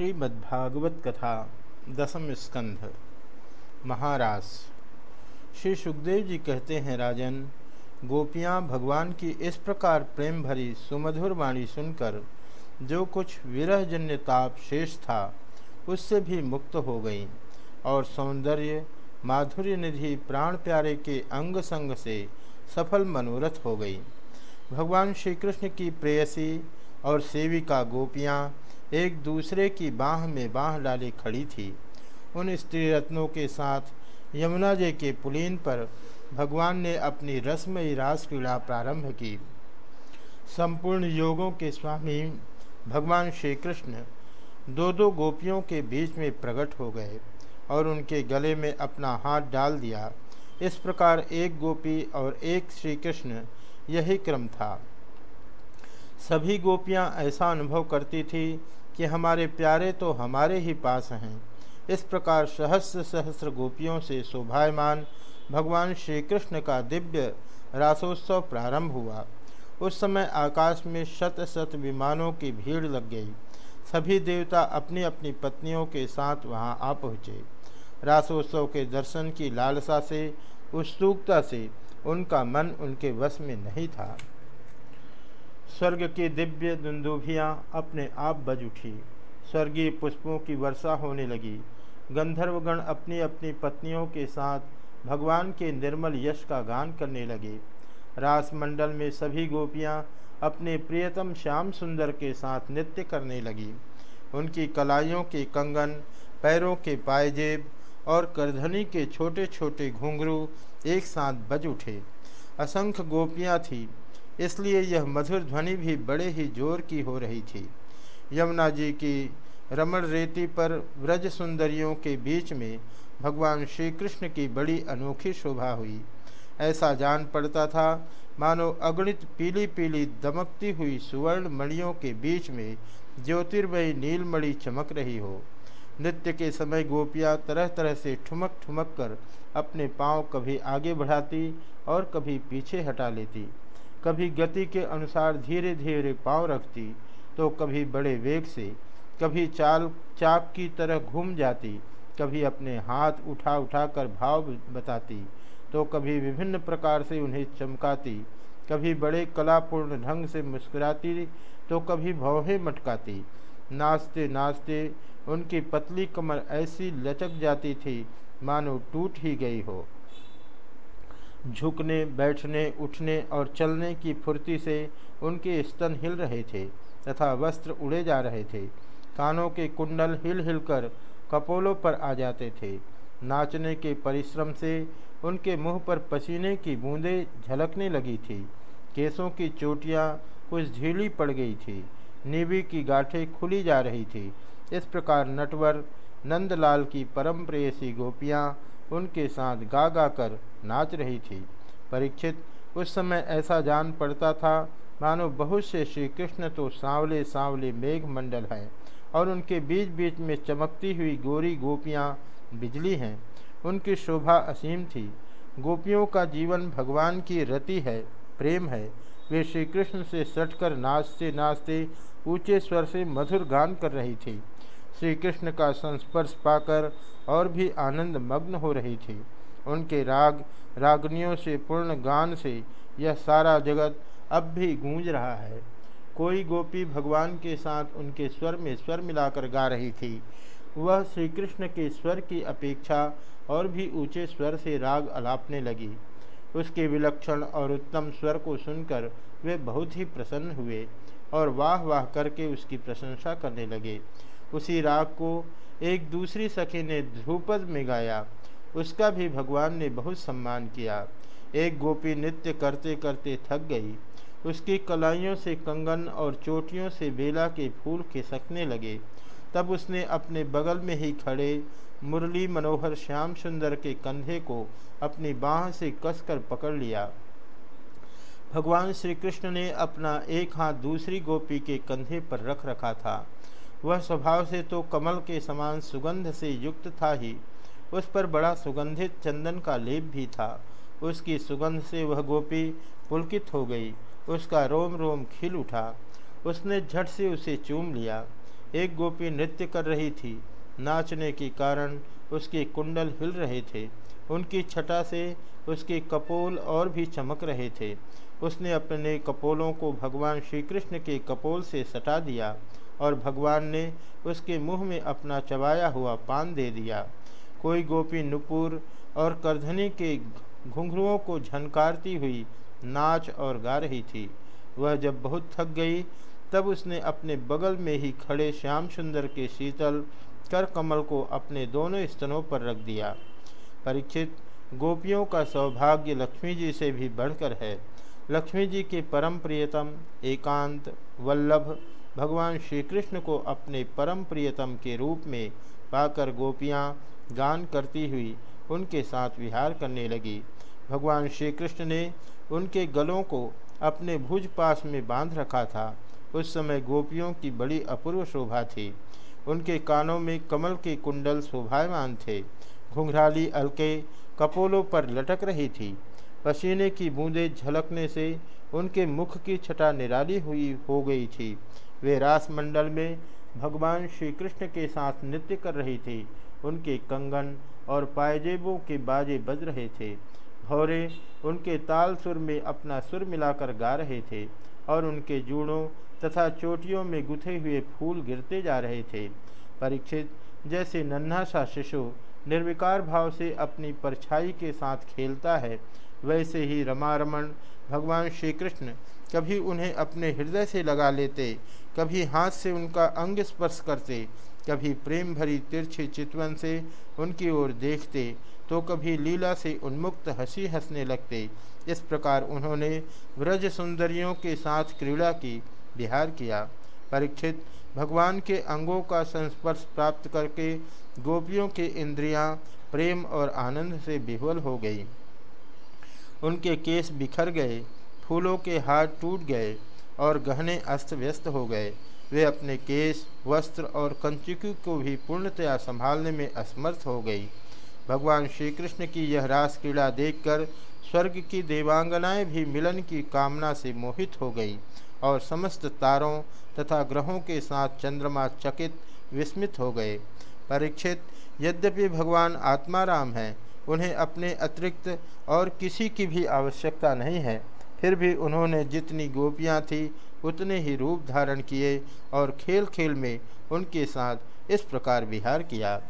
श्रीमद्भागवत कथा दसम स्कंध, महारास। श्री सुखदेव जी कहते हैं, राजन, गोपियाँ भगवान की इस प्रकार प्रेम भरी सुमधुर वाणी सुनकर जो कुछ विरहजन्य ताप शेष था, उससे भी मुक्त हो गई और सौंदर्य, माधुर्य निधि, प्राण प्यारे के अंग संग से सफल मनोरथ हो गई। भगवान श्री कृष्ण की प्रेयसी और सेविका गोपियाँ एक दूसरे की बाह में बाह डाले खड़ी थी। उन स्त्री रत्नों के साथ यमुना जी के पुलीन पर भगवान ने अपनी रसमयी रास क्रीड़ा प्रारंभ की। संपूर्ण योगों के स्वामी भगवान श्री कृष्ण दो दो गोपियों के बीच में प्रकट हो गए और उनके गले में अपना हाथ डाल दिया। इस प्रकार एक गोपी और एक श्री कृष्ण यही क्रम था। सभी गोपियाँ ऐसा अनुभव करती थी कि हमारे प्यारे तो हमारे ही पास हैं। इस प्रकार सहस्र सहस्र गोपियों से शोभायमान भगवान श्री कृष्ण का दिव्य रासोत्सव प्रारंभ हुआ। उस समय आकाश में शत शत विमानों की भीड़ लग गई। सभी देवता अपनी अपनी पत्नियों के साथ वहाँ आ पहुँचे। रासोत्सव के दर्शन की लालसा से, उत्सुकता से उनका मन उनके वश में नहीं था। स्वर्ग की दिव्य दुंदुभियाँ अपने आप बज उठी। स्वर्गीय पुष्पों की वर्षा होने लगी। गंधर्वगण अपनी अपनी पत्नियों के साथ भगवान के निर्मल यश का गान करने लगे। रास मंडल में सभी गोपियाँ अपने प्रियतम श्याम सुंदर के साथ नृत्य करने लगी। उनकी कलाइयों के कंगन, पैरों के पायजेब और करधनी के छोटे छोटे घुंघरू एक साथ बज उठे। असंख्य गोपियाँ थीं। इसलिए यह मधुर ध्वनि भी बड़े ही ज़ोर की हो रही थी। यमुना जी की रमण रेती पर व्रज सुंदरियों के बीच में भगवान श्री कृष्ण की बड़ी अनोखी शोभा हुई। ऐसा जान पड़ता था, मानो अगणित पीली पीली दमकती हुई सुवर्ण मणियों के बीच में ज्योतिर्मयी नीलमणि चमक रही हो। नृत्य के समय गोपियाँ तरह तरह से ठुमक ठुमक कर अपने पाँव कभी आगे बढ़ाती और कभी पीछे हटा लेती। कभी गति के अनुसार धीरे धीरे पाँव रखती तो कभी बड़े वेग से, कभी चाल, चाप की तरह घूम जाती, कभी अपने हाथ उठा उठा कर भाव बताती तो कभी विभिन्न प्रकार से उन्हें चमकाती, कभी बड़े कलापूर्ण ढंग से मुस्कुराती तो कभी भौहे मटकाती। नाचते नाचते उनकी पतली कमर ऐसी लचक जाती थी, मानो टूट ही गई हो। झुकने, बैठने, उठने और चलने की फुर्ती से उनके स्तन हिल रहे थे तथा वस्त्र उड़े जा रहे थे। कानों के कुंडल हिल हिलकर कपोलों पर आ जाते थे। नाचने के परिश्रम से उनके मुँह पर पसीने की बूंदें झलकने लगी थी। केसों की चोटियाँ कुछ झीली पड़ गई थी। नीवी की गाठें खुली जा रही थी। इस प्रकार नटवर, नंदलाल की परम प्रेयसी गोपियाँ उनके साथ गा गा कर नाच रही थी। परीक्षित, उस समय ऐसा जान पड़ता था, मानो बहुत से श्री कृष्ण तो सांवले सांवले मेघ मंडल हैं और उनके बीच बीच में चमकती हुई गोरी गोपियाँ बिजली हैं। उनकी शोभा असीम थी। गोपियों का जीवन भगवान की रति है, प्रेम है। वे श्री कृष्ण से सटकर नाचते नाचते ऊँचे स्वर से मधुर गान कर रही थी। श्री कृष्ण का संस्पर्श पाकर और भी आनंद मग्न हो रही थी। उनके राग, रागनियों से, पूर्ण गान से यह सारा जगत अब भी गूंज रहा है। कोई गोपी भगवान के साथ उनके स्वर में स्वर मिलाकर गा रही थी। वह श्री कृष्ण के स्वर की अपेक्षा और भी ऊँचे स्वर से राग अलापने लगी। उसके विलक्षण और उत्तम स्वर को सुनकर वे बहुत ही प्रसन्न हुए और वाह वाह करके उसकी प्रशंसा करने लगे। उसी राग को एक दूसरी सखी ने ध्रुपद में गाया। उसका भी भगवान ने बहुत सम्मान किया। एक गोपी नृत्य करते करते थक गई। उसकी कलाइयों से कंगन और चोटियों से बेला के फूल खिसकने लगे। तब उसने अपने बगल में ही खड़े मुरली मनोहर श्याम सुंदर के कंधे को अपनी बाह से कसकर पकड़ लिया। भगवान श्री कृष्ण ने अपना एक हाथ दूसरी गोपी के कंधे पर रख रखा था। वह स्वभाव से तो कमल के समान सुगंध से युक्त था ही। उस पर बड़ा सुगंधित चंदन का लेप भी था। उसकी सुगंध से वह गोपी पुलकित हो गई। उसका रोम रोम खिल उठा। उसने झट से उसे चूम लिया। एक गोपी नृत्य कर रही थी। नाचने के कारण उसके कुंडल हिल रहे थे। उनकी छटा से उसके कपोल और भी चमक रहे थे। उसने अपने कपोलों को भगवान श्री कृष्ण के कपोल से सटा दिया। और भगवान ने उसके मुँह में अपना चबाया हुआ पान दे दिया। कोई गोपी नुपुर और करधनी के घुंघरुओं को झनकारती हुई नाच और गा रही थी। वह जब बहुत थक गई, तब उसने अपने बगल में ही खड़े श्याम सुंदर के शीतल कर कमल को अपने दोनों स्तनों पर रख दिया। परीक्षित, गोपियों का सौभाग्य लक्ष्मी जी से भी बढ़कर है। लक्ष्मी जी के परम प्रियतम, एकांत, वल्लभ भगवान श्री कृष्ण को अपने परम प्रियतम के रूप में पाकर गोपियाँ गान करती हुई उनके साथ विहार करने लगी। भगवान श्री कृष्ण ने उनके गलों को अपने भुज पास में बाँध रखा था। उस समय गोपियों की बड़ी अपूर्व शोभा थी। उनके कानों में कमल के कुंडल शोभायमान थे। घुंघराली अलके कपोलों पर लटक रही थी। पसीने की बूंदें झलकने से उनके मुख की छटा निराली हुई हो गई थी। वे रास मंडल में भगवान श्री कृष्ण के साथ नृत्य कर रही थी। उनके कंगन और पायजेबों के बाजे बज रहे थे। भौरे उनके ताल सुर में अपना सुर मिलाकर गा रहे थे और उनके जूड़ों तथा चोटियों में गुथे हुए फूल गिरते जा रहे थे। परीक्षित जैसे नन्हा सा शिशु निर्विकार भाव से अपनी परछाई के साथ खेलता है, वैसे ही रमारमण भगवान श्री कृष्ण कभी उन्हें अपने हृदय से लगा लेते, कभी हाथ से उनका अंग स्पर्श करते, कभी प्रेम भरी तिरछी चितवन से उनकी ओर देखते तो कभी लीला से उन्मुक्त हँसी हंसने लगते। इस प्रकार उन्होंने व्रज सुंदरियों के साथ क्रीड़ा की, विहार किया। परीक्षित भगवान के अंगों का संस्पर्श प्राप्त करके गोपियों के इंद्रियाँ प्रेम और आनंद से विह्वल हो गई। उनके केस बिखर गए, फूलों के हाथ टूट गए और गहने अस्त व्यस्त हो गए। वे अपने केस वस्त्र और कंचुकी को भी पूर्णतया संभालने में असमर्थ हो गई। भगवान श्री कृष्ण की यह रास क्रीड़ा देखकर स्वर्ग की देवांगनाएँ भी मिलन की कामना से मोहित हो गई और समस्त तारों तथा ग्रहों के साथ चंद्रमा चकित, विस्मित हो गए। परीक्षित, यद्यपि भगवान आत्माराम हैं उन्हें अपने अतिरिक्त और किसी की भी आवश्यकता नहीं है। फिर भी उन्होंने जितनी गोपियाँ थीं, उतने ही रूप धारण किए और खेल खेल में उनके साथ इस प्रकार विहार किया।